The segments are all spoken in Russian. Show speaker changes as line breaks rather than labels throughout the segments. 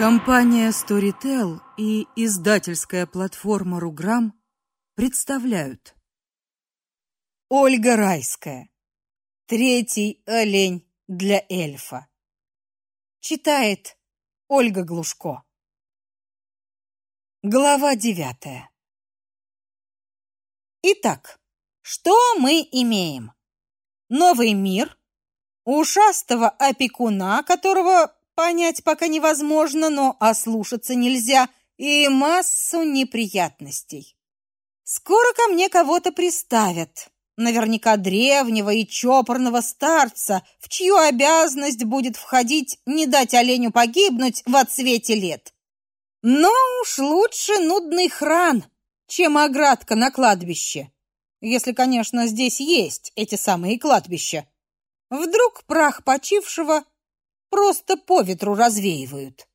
Компания Storytel и издательская платформа Руграм представляют Ольга Райская. Третий олень для эльфа. Читает Ольга Глушко. Глава девятая. Итак, что мы имеем? Новый мир, ушастого опекуна, которого понять пока невозможно, но ослушаться нельзя, и массу неприятностей. Скоро ко мне кого-то приставят. Наверняка древнего и чопорного старца, в чью обязанность будет входить не дать оленю погибнуть в отсвете лет. Но уж лучше нудный хран, чем оградка на кладбище. Если, конечно, здесь есть эти самые кладбища. Вдруг прах почившего просто по ветру развеивают.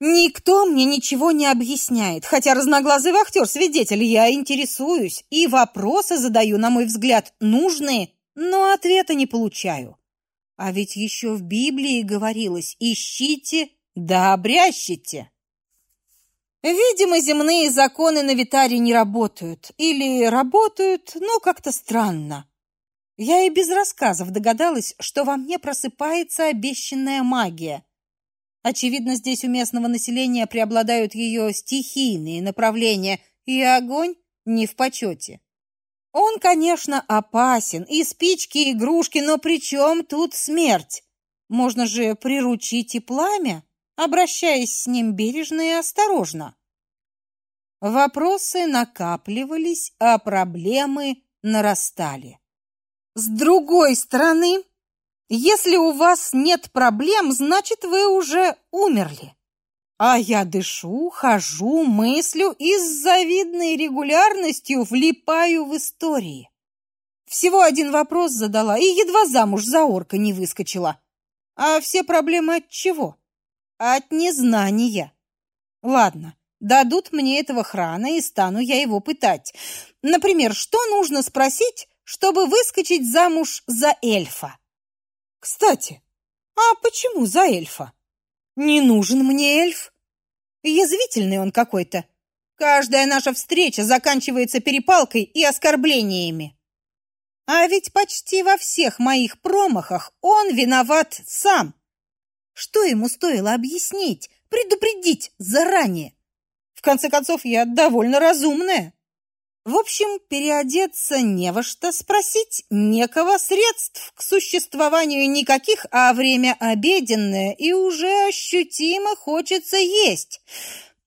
Никто мне ничего не объясняет, хотя разноглазый вахтер свидетель, я интересуюсь и вопросы задаю, на мой взгляд, нужные, но ответа не получаю. А ведь еще в Библии говорилось: ищите, да обрящите. Видимо, земные законы на Витаре не работают или работают, но как-то странно. Я и без рассказов догадалась, что во мне просыпается обещанная магия. Очевидно, здесь у местного населения преобладают ее стихийные направления, и огонь не в почете. Он, конечно, опасен, и спички, и игрушки, но при чем тут смерть? Можно же приручить и пламя, обращаясь с ним бережно и осторожно. Вопросы накапливались, а проблемы нарастали. С другой стороны, если у вас нет проблем, значит, вы уже умерли. А я дышу, хожу, мыслю и с завидной регулярностью влипаю в истории. Всего один вопрос задала и едва замуж за орка не выскочила. А все проблемы от чего? От незнания. Ладно, дадут мне этого храна и стану я его пытать. Например, что нужно спросить, чтобы выскочить замуж за эльфа. Кстати, а почему за эльфа? Не нужен мне эльф. Язвительный он какой-то. Каждая наша встреча заканчивается перепалкой и оскорблениями. А ведь почти во всех моих промахах он виноват сам. Что ему стоило объяснить, предупредить заранее? В конце концов, я довольно разумная. В общем, переодеться не во что, спросить некого, средств к существованию никаких, а время обеденное, и уже ощутимо хочется есть.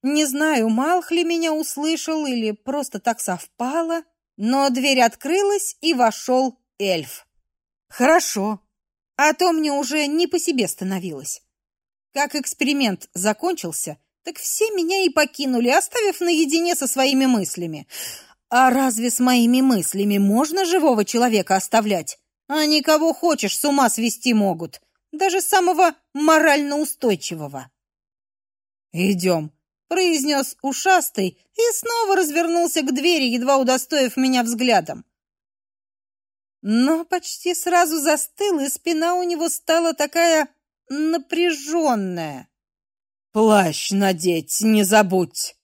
Не знаю, Малх ли меня услышал или просто так совпало, но дверь открылась, и вошел эльф. Хорошо, а то мне уже не по себе становилось. Как эксперимент закончился, так все меня и покинули, оставив наедине со своими мыслями. А разве с моими мыслями можно живого человека оставлять? Они кого хочешь с ума свести могут, даже самого морально устойчивого. «Идем», — произнес ушастый и снова развернулся к двери, едва удостоив меня взглядом. Но почти сразу застыл, и спина у него стала такая напряженная. «Плащ надеть не забудь!»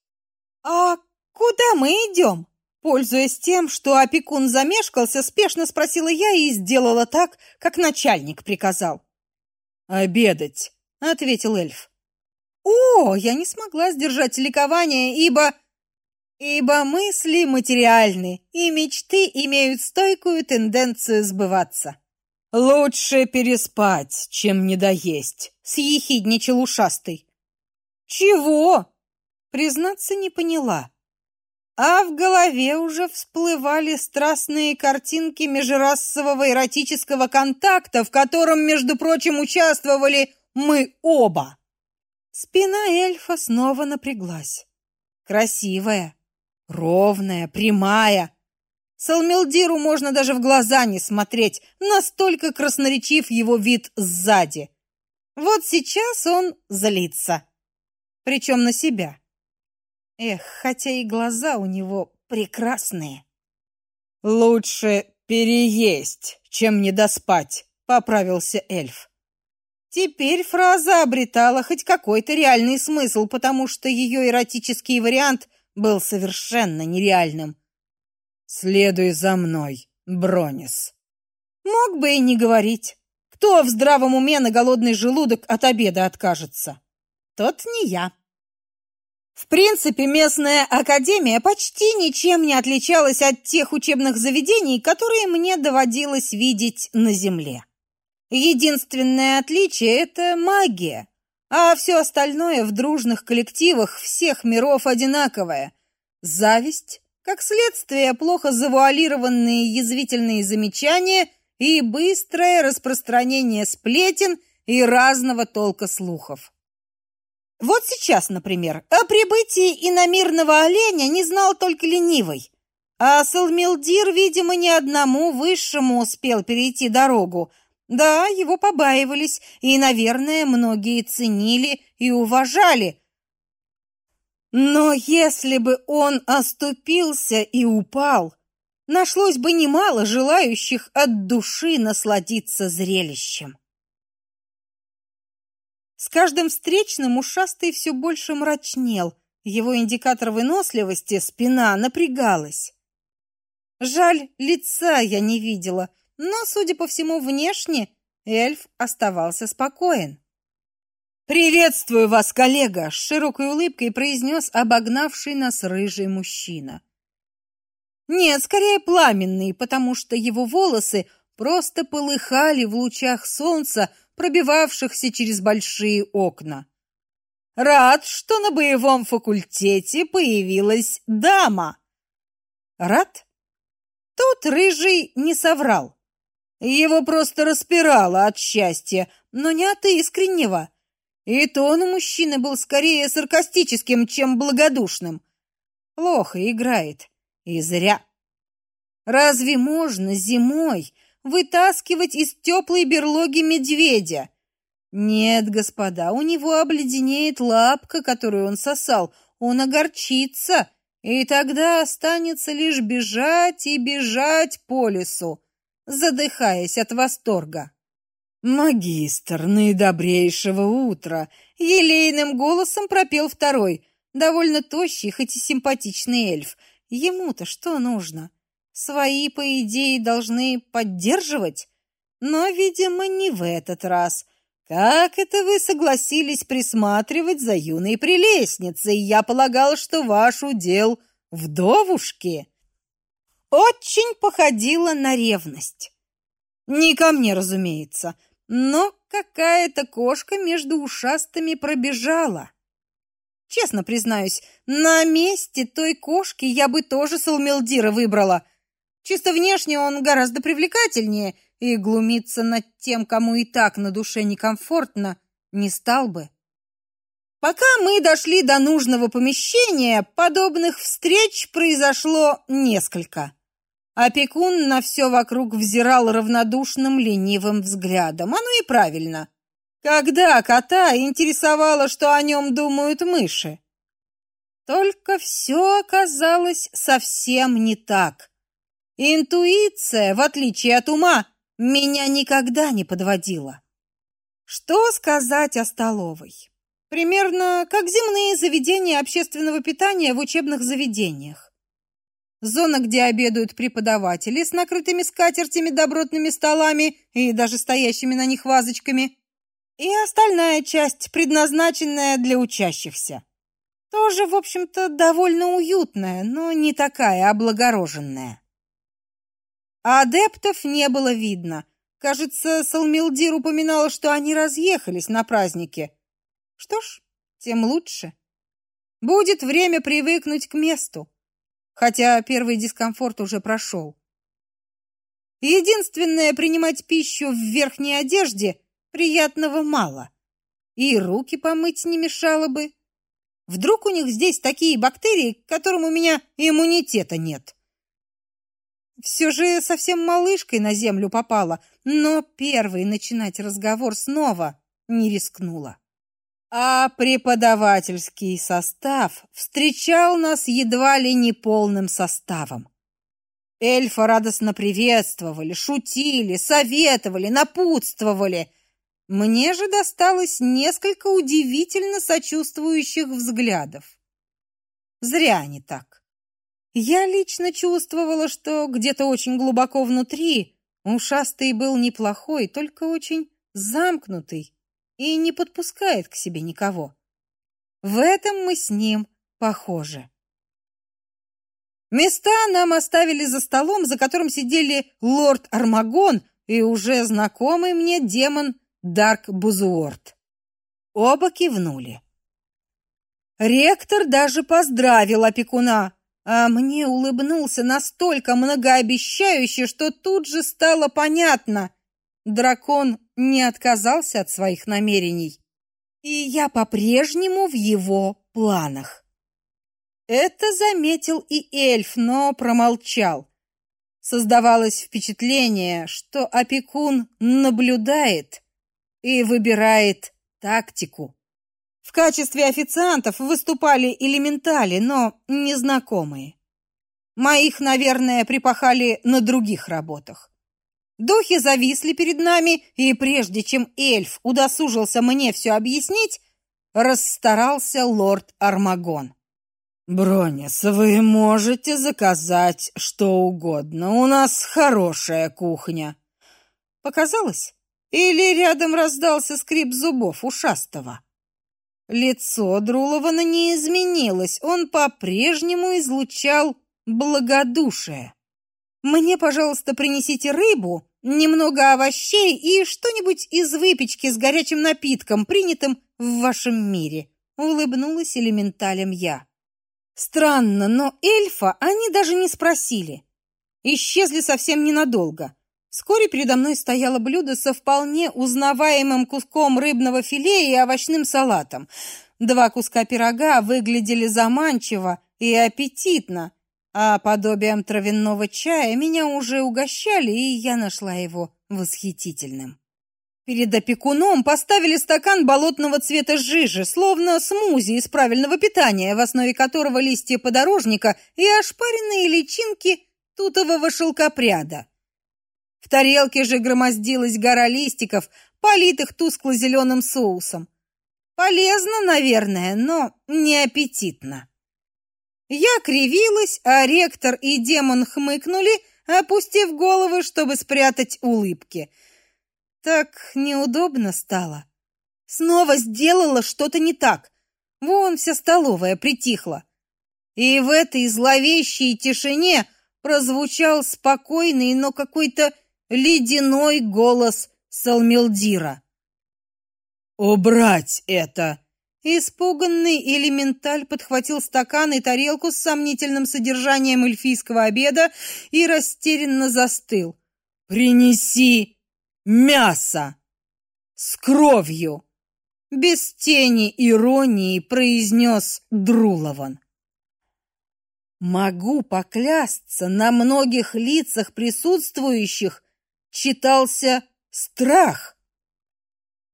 «А куда мы идем?» Пользуясь тем, что опекун замешкался, спешно спросила я и сделала так, как начальник приказал. «Обедать», — ответил эльф. «О, я не смогла сдержать ликование, ибо... ибо мысли материальны, и мечты имеют стойкую тенденцию сбываться». «Лучше переспать, чем недоесть», — съехидничал ушастый. «Чего?» Признаться, не поняла а в голове уже всплывали страстные картинки межрасового эротического контакта, в котором, между прочим, участвовали мы оба. Спина эльфа снова напряглась. Красивая, ровная, прямая. Салмелдиру можно даже в глаза не смотреть, настолько красноречив его вид сзади. Вот сейчас он злится, причем на себя. Эх, хотя и глаза у него прекрасные. Лучше переесть, чем не доспать, поправился эльф. Теперь фраза обретала хоть какой-то реальный смысл, потому что ее эротический вариант был совершенно нереальным.
Следуй за мной, Бронис.
Мог бы и не говорить. Кто в здравом уме на голодный желудок от обеда откажется? Тот не я. В принципе, местная академия почти ничем не отличалась от тех учебных заведений, которые мне доводилось видеть на земле. Единственное отличие это магия, а все остальное в дружных коллективах всех миров одинаковое. Зависть, как следствие плохо завуалированные язвительные замечания и быстрое распространение сплетен и разного толка слухов. Вот сейчас, например, о прибытии иномирного оленя не знал только ленивый. А Салмилдир, видимо, ни одному высшему успел перейти дорогу. Да, его побаивались, и, наверное, многие ценили и уважали. Но если бы он оступился и упал, нашлось бы немало желающих от души насладиться зрелищем. С каждым встречным ушастый все больше мрачнел. Его индикатор выносливости спина напрягалась. Жаль, лица я не видела, но, судя по всему, внешне эльф оставался спокоен. «Приветствую вас, коллега!» — с широкой улыбкой произнес обогнавший нас рыжий мужчина. Нет, скорее пламенный, потому что его волосы просто полыхали в лучах солнца, пробивавшихся через большие окна. Рад, что на боевом факультете появилась дама. Рад? Тут рыжий не соврал. Его просто распирало от счастья, но не от искреннего. И тон у мужчины был скорее саркастическим, чем благодушным. Плохо играет. И зря. Разве можно зимой вытаскивать из теплой берлоги медведя. Нет, господа, у него обледенеет лапка, которую он сосал. Он огорчится, и тогда останется лишь бежать и бежать по лесу, задыхаясь от восторга.
Магистр наидобрейшего утра, елейным голосом пропел второй, довольно тощий, хоть и симпатичный эльф. Ему-то что нужно? Свои, по идее, должны поддерживать, но, видимо, не в этот раз. Как это вы согласились присматривать за юной прелестницей? Я полагал, что ваш удел вдовушки. Очень походило на ревность. Не ко мне, разумеется, но какая-то кошка между ушастыми пробежала. Честно признаюсь, на месте той кошки я бы тоже Салмелдира выбрала — Чисто внешне он гораздо привлекательнее, и глумиться над тем, кому и так на душе некомфортно, не стал бы. Пока мы дошли до нужного помещения, подобных встреч произошло несколько. Опекун на все вокруг взирал равнодушным, ленивым взглядом. Оно и правильно. Когда кота интересовало, что о нем думают мыши. Только все оказалось совсем не так. Интуиция, в отличие от ума, меня никогда не подводила. Что сказать о столовой? Примерно как земные заведения общественного питания в учебных заведениях. Зона, где обедают преподаватели с накрытыми скатертями, добротными столами и даже стоящими на них вазочками, и остальная часть, предназначенная для учащихся. Тоже, в общем-то, довольно уютная, но не такая облагороженная. А адептов не было видно. Кажется, Салмилдир упоминала, что они разъехались на празднике. Что ж, тем лучше. Будет время привыкнуть к месту, хотя первый дискомфорт уже прошел. Единственное, принимать пищу в верхней одежде приятного мало. И руки помыть не мешало бы. Вдруг у них здесь такие бактерии, к которым у меня иммунитета нет. Все же совсем малышкой на землю попала, но первой начинать разговор снова не рискнула. А преподавательский состав встречал нас едва ли не полным составом. Эльфа радостно приветствовали, шутили, советовали, напутствовали.
Мне же досталось несколько удивительно сочувствующих взглядов. Зря они так. Я лично чувствовала, что где-то очень глубоко внутри ушастый был неплохой, только очень замкнутый и не подпускает к себе никого. В этом мы с ним похожи. Места нам оставили за столом, за которым сидели лорд Армагон и уже знакомый мне демон Дарк Бузуорт. Оба кивнули. Ректор даже поздравил опекуна, а мне улыбнулся настолько многообещающе, что тут же стало понятно. Дракон не отказался от своих намерений, и я по-прежнему в его планах. Это заметил и эльф, но промолчал. Создавалось впечатление, что опекун наблюдает и выбирает тактику. В качестве официантов выступали элементали, но незнакомые. Моих, наверное, припахали на других работах. Духи зависли перед нами, и прежде чем эльф удосужился мне все объяснить, расстарался лорд Армагон.
Бронис, вы можете заказать что угодно. У нас хорошая кухня.
Показалось? Или рядом раздался скрип зубов ушастого? Лицо Друлована не изменилось, он по-прежнему излучал благодушие. Мне, пожалуйста, принесите рыбу, немного овощей и что-нибудь из выпечки с горячим напитком, принятым в вашем мире, улыбнулась элементалем я. Странно, но эльфа они даже не спросили. Исчезли совсем ненадолго. Вскоре передо мной стояло блюдо со вполне узнаваемым куском рыбного филе и овощным салатом. Два куска пирога выглядели заманчиво и аппетитно, а подобием травяного чая меня уже угощали, и я нашла его восхитительным. Перед опекуном поставили стакан болотного цвета жижи, словно смузи из правильного питания, в основе которого листья подорожника и ошпаренные личинки тутового шелкопряда. В тарелке же громоздилась гора листиков, политых тускло-зеленым соусом. Полезно, наверное, но не аппетитно. Я кривилась, а ректор и демон хмыкнули, опустив головы, чтобы спрятать улыбки – так неудобно стало. Снова сделала что-то не так. Вон вся столовая притихла. И в этой зловещей тишине прозвучал спокойный, но какой-то ледяной голос Салмилдира.
«Убрать это!»
Испуганный элементаль подхватил стакан и тарелку с сомнительным содержанием эльфийского обеда и растерянно застыл.
«Принеси мясо с кровью,
без тени иронии произнес Друлован. Могу поклясться, на многих лицах присутствующих читался страх.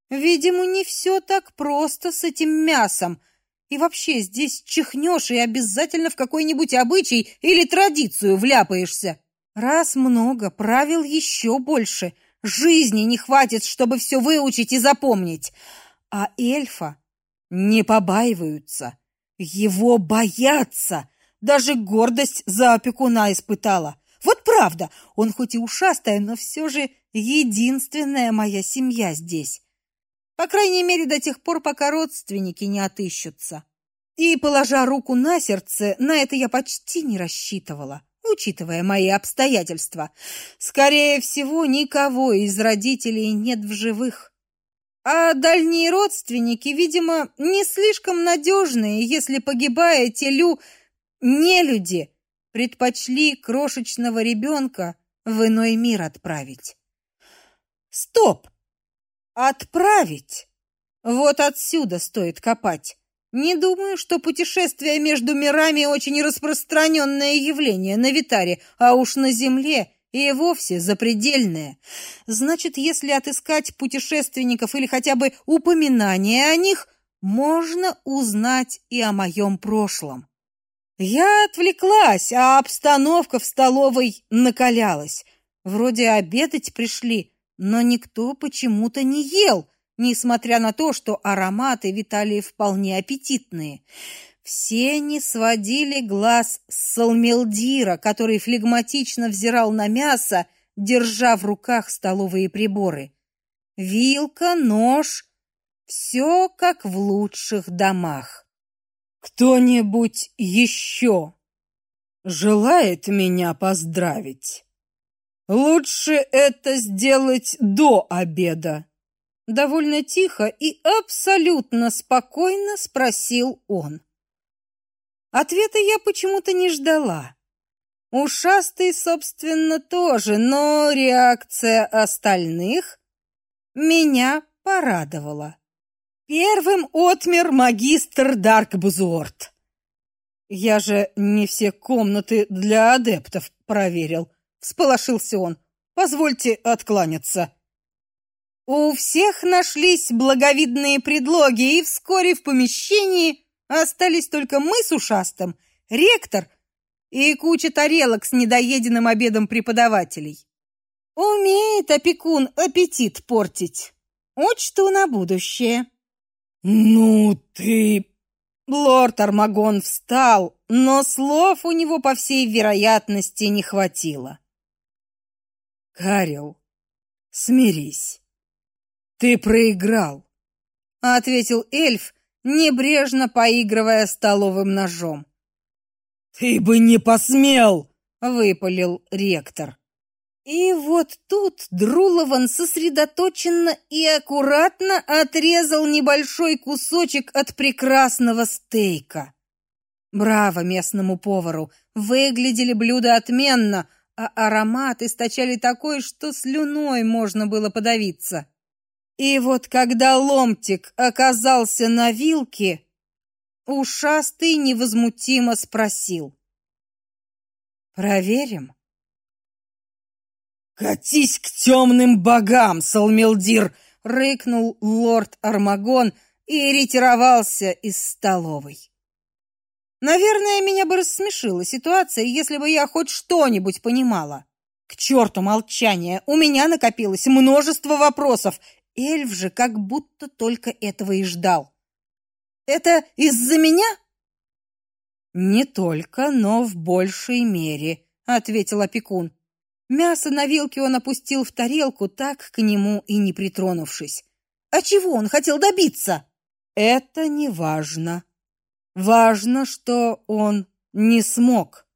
Видимо, не все так просто с этим мясом. И вообще, здесь чихнешь и обязательно в какой-нибудь обычай или традицию вляпаешься. Раз много, правил еще больше. Жизни не хватит, чтобы все выучить и запомнить. А эльфа не побаиваются, его боятся. Даже гордость за опекуна испытала. Вот правда, он хоть и ушастая, но все же единственная моя семья здесь. По крайней мере, до тех пор, пока родственники не отыщутся. И, положа руку на сердце, на это я почти не рассчитывала учитывая мои обстоятельства. Скорее всего, никого из родителей нет в живых. А дальние родственники, видимо, не слишком надежные, если погибая телю не люди предпочли крошечного ребенка в иной мир отправить. Стоп. Отправить. Вот отсюда стоит копать. Не думаю, что путешествие между мирами очень распространенное явление на Витаре, а уж на Земле и вовсе запредельное. Значит, если отыскать путешественников или хотя бы упоминание о них, можно узнать и о моем прошлом. Я отвлеклась, а обстановка в столовой накалялась. Вроде обедать пришли, но никто почему-то не ел, несмотря на то, что ароматы витали вполне аппетитные. Все не сводили глаз с Салмелдира, который флегматично взирал на мясо, держа в руках столовые приборы. Вилка, нож все как в лучших домах.
Кто-нибудь еще желает меня поздравить? Лучше это сделать до обеда.
Довольно тихо и абсолютно спокойно спросил он. Ответа я почему-то не ждала. Ушастый, собственно, тоже, но реакция остальных меня порадовала. Первым отмер магистр Даркбузуорт. Я же не все комнаты для адептов проверил, всполошился он. Позвольте откланяться. У всех нашлись благовидные предлоги, и вскоре в помещении Остались только мы с ушастым, ректор и куча тарелок с недоеденным обедом преподавателей. Умеет опекун аппетит портить. Учту на будущее.
Ну ты...
Лорд Армагон встал, но слов у него, по всей вероятности, не хватило.
Карел, смирись. Ты проиграл,
ответил эльф, небрежно поигрывая столовым ножом.
Ты бы не посмел,
выпалил ректор. И вот тут Друлован сосредоточенно и аккуратно отрезал небольшой кусочек от прекрасного стейка. Браво местному повару. Выглядели блюда отменно, а аромат источали такой, что слюной можно было подавиться. И вот когда ломтик оказался на вилке, ушастый невозмутимо спросил: "Проверим?"
"Катись к темным богам, Салмелдир",
рыкнул лорд Армагон и ретировался из столовой. Наверное, меня бы рассмешила ситуация, если бы я хоть что-нибудь понимала. К черту молчание, у меня накопилось множество вопросов, Эльф же как будто только этого и ждал. Это из-за меня? Не только, но в большей мере, ответил опекун. Мясо на вилке он опустил в тарелку, так к нему и не притронувшись. А чего он хотел добиться? Это не важно. Важно, что он не смог.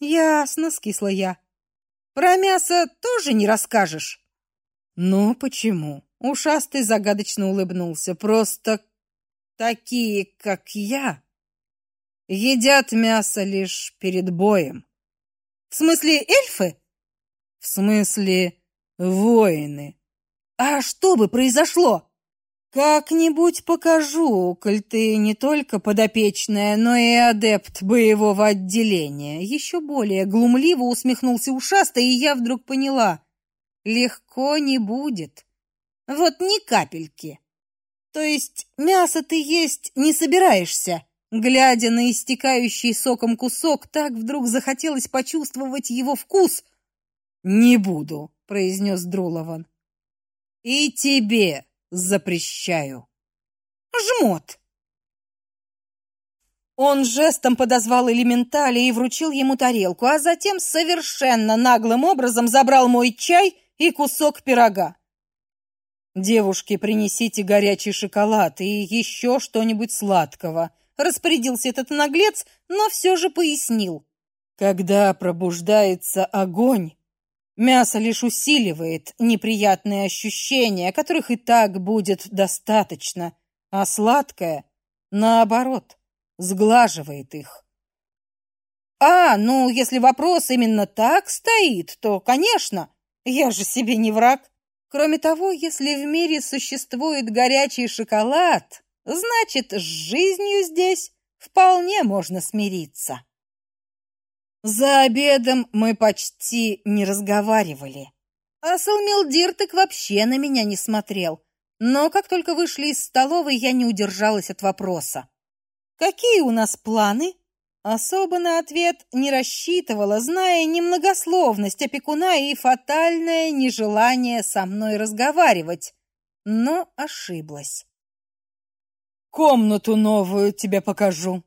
Ясно, скисла я. Про мясо тоже не расскажешь. Ну почему? Ушастый загадочно улыбнулся. Просто такие, как я, едят мясо лишь перед боем. В смысле, эльфы? В смысле, воины. А что бы произошло? Как-нибудь покажу, коль ты не только подопечная, но и адепт боевого отделения. Еще более глумливо усмехнулся ушастый, и я вдруг поняла: легко не будет. Вот ни капельки. То есть мясо ты есть не собираешься? Глядя на истекающий соком кусок, так вдруг захотелось почувствовать его вкус. Не буду, произнес Друлован. И тебе запрещаю. Жмот. Он жестом подозвал элементаля и вручил ему тарелку, а затем совершенно наглым образом забрал мой чай и кусок пирога. Девушке принесите горячий шоколад и еще что-нибудь сладкого. Распорядился этот наглец, но все же пояснил. Когда пробуждается огонь, мясо лишь усиливает неприятные ощущения, которых и так будет достаточно, а сладкое, наоборот, сглаживает их. А, ну, если вопрос именно так стоит, то, конечно, я же себе не враг. Кроме того, если в мире существует горячий шоколад, значит, с жизнью здесь вполне можно смириться. За обедом мы почти не разговаривали. А Салмилдир так вообще на меня не смотрел. Но как только вышли из столовой, я не удержалась от вопроса. «Какие у нас планы?» Особо на ответ не рассчитывала, зная немногословность опекуна и фатальное нежелание со мной разговаривать. но ошиблась.
Комнату новую тебе покажу.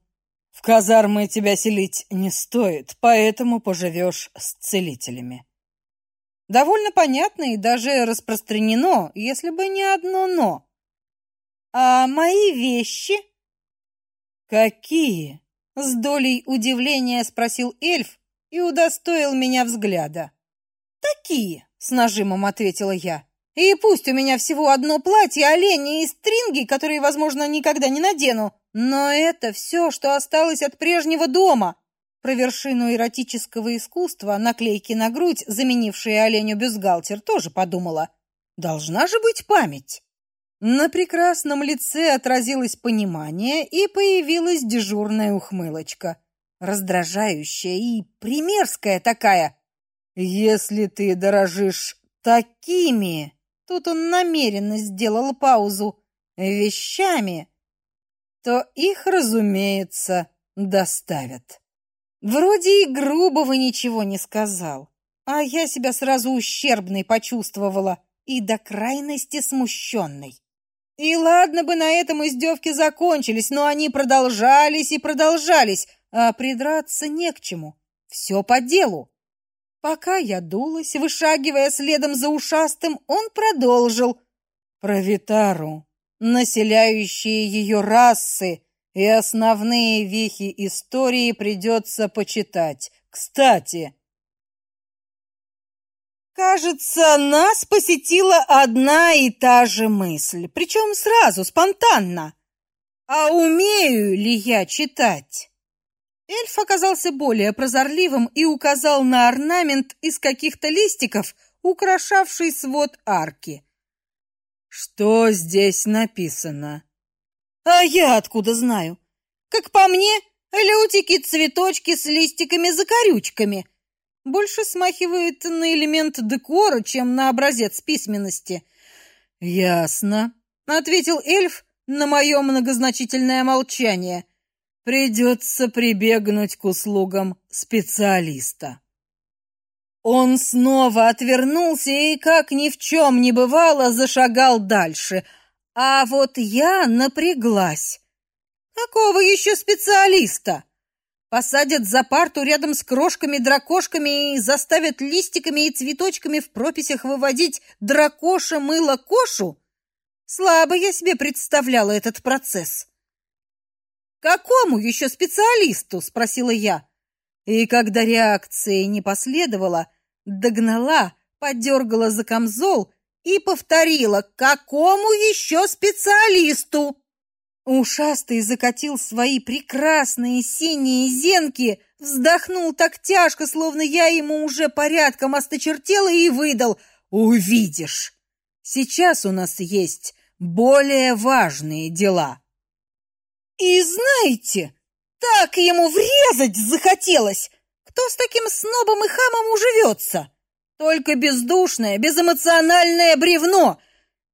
В казармы тебя селить не стоит, поэтому поживешь с целителями.
Довольно понятно и даже распространено, если бы не одно но. А мои вещи?
Какие?
С долей удивления спросил эльф и удостоил меня взгляда. Такие, с нажимом ответила я. И пусть у меня всего одно платье олени и стринги, которые, возможно, никогда не надену, но это все, что осталось от прежнего дома. Про вершину эротического искусства, наклейки на грудь, заменившие оленю бюстгальтер, тоже подумала. Должна же быть память. На прекрасном лице отразилось понимание и появилась дежурная ухмылочка, раздражающая и примерская такая. Если ты дорожишь такими тут он намеренно сделал паузу, вещами, то их, разумеется, доставят. Вроде и грубого ничего не сказал, а я себя сразу ущербной почувствовала и до крайности смущенной. И ладно бы на этом издевки закончились, но они продолжались и продолжались, а придраться не к чему. Все по делу. Пока я дулась, вышагивая следом за ушастым, он продолжил. Про Витару, населяющие ее расы и основные вехи истории придется почитать. Кстати, кажется, нас посетила одна и та же мысль, причем сразу, спонтанно. А умею ли я читать? Эльф оказался более прозорливым и указал на орнамент из каких-то листиков, украшавший свод арки. Что здесь написано? А я откуда знаю? Как по мне, лютики, цветочки с листиками-закорючками. Больше смахивает на элемент декора, чем на образец письменности. Ясно, ответил эльф на мое многозначительное молчание. Придется прибегнуть к услугам специалиста. Он снова отвернулся и, как ни в чем не бывало, зашагал дальше. А вот я напряглась. Какого еще специалиста? Посадят за парту рядом с крошками-дракошками и заставят листиками и цветочками в прописях выводить дракоша-мыло-кошу? Слабо я себе представляла этот процесс. Какому еще специалисту, спросила я. И когда реакции не последовало, догнала, подергала за камзол и повторила: "Какому еще специалисту?" Ушастый закатил свои прекрасные синие зенки, вздохнул так тяжко, словно я ему уже порядком осточертела и выдал: "Увидишь. Сейчас у нас есть более важные дела". И знаете, так ему врезать захотелось. Кто с таким снобом и хамом уживется? Только бездушное, безэмоциональное бревно.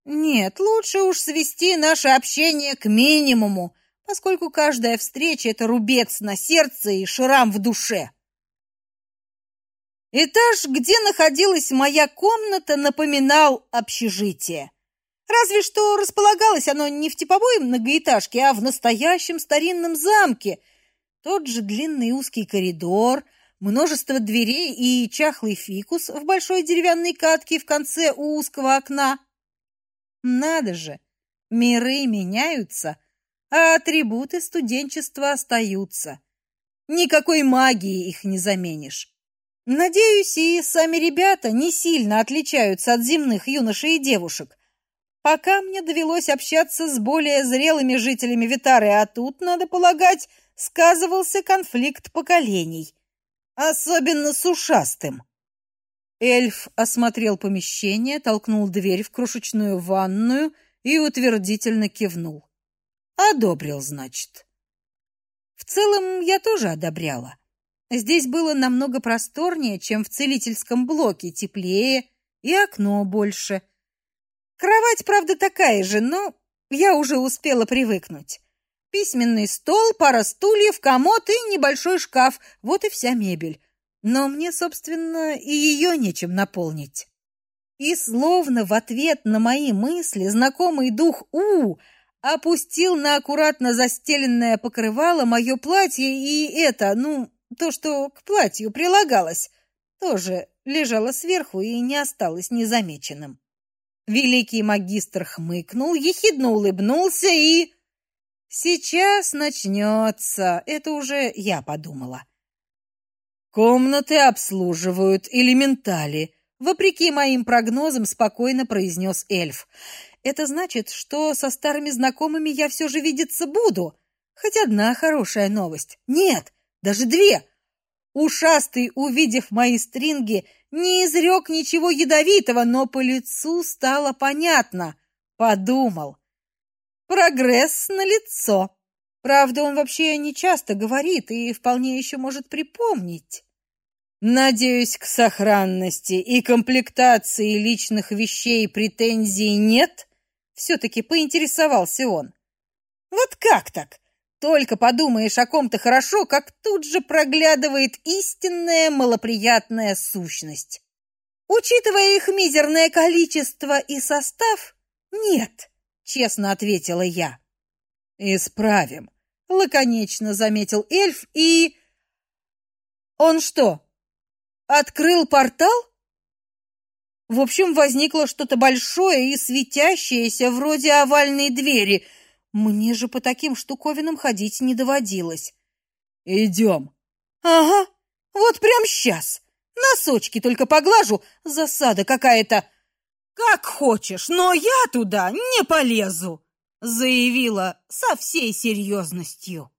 Нет, лучше уж свести наше общение к минимуму, поскольку каждая встреча это рубец на сердце и шрам в душе. Этаж, где находилась моя комната, напоминал общежитие. Разве что располагалось оно не в типовой многоэтажке, а в настоящем старинном замке. Тот же длинный узкий коридор, множество дверей и чахлый фикус в большой деревянной катке в конце у узкого окна. Надо же, миры меняются, а атрибуты студенчества остаются. Никакой магии их не заменишь. Надеюсь, и сами ребята не сильно отличаются от земных юношей и девушек. Пока мне довелось общаться с более зрелыми жителями Витары, а тут, надо полагать, сказывался конфликт поколений, особенно с ушастым. Эльф осмотрел помещение, толкнул дверь в крошечную ванную и утвердительно кивнул. Одобрил, значит. В целом я тоже одобряла. Здесь было намного просторнее, чем в целительском блоке, теплее и окно больше — Кровать, правда, такая же, но я уже успела привыкнуть. Письменный стол, пара стульев, комод и небольшой шкаф. Вот и вся мебель. Но мне, собственно, и ее нечем наполнить. И словно в ответ на мои мысли знакомый дух У опустил на аккуратно застеленное покрывало мое платье, и это, ну, то, что к платью прилагалось, тоже лежало сверху и не осталось незамеченным. Великий магистр хмыкнул, ехидно улыбнулся и сейчас начнется. Это уже я подумала. Комнаты обслуживают элементали, вопреки моим прогнозам, спокойно произнес эльф. Это значит, что со старыми знакомыми я все же видеться буду. Хоть одна хорошая новость. Нет, даже две. Ушастый, увидев мои стринги, не изрек ничего ядовитого, но по лицу стало понятно. Подумал. Прогресс на лицо. Правда, он вообще не часто говорит и вполне еще может припомнить. Надеюсь, к сохранности и комплектации личных вещей претензий нет? все таки поинтересовался он. Вот как так? Только подумаешь о ком-то хорошо, как тут же проглядывает истинная малоприятная сущность. Учитывая их мизерное количество и состав, нет, честно ответила я. Исправим, лаконично заметил эльф и Он что, Открыл портал? В общем, возникло что-то большое и светящееся, вроде овальной двери. Мне же по таким штуковинам ходить не доводилось. Идем. Ага, вот прям сейчас. Носочки только поглажу, засада какая-то. Как хочешь, но я туда не полезу, заявила со всей серьезностью.